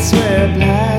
swear blind.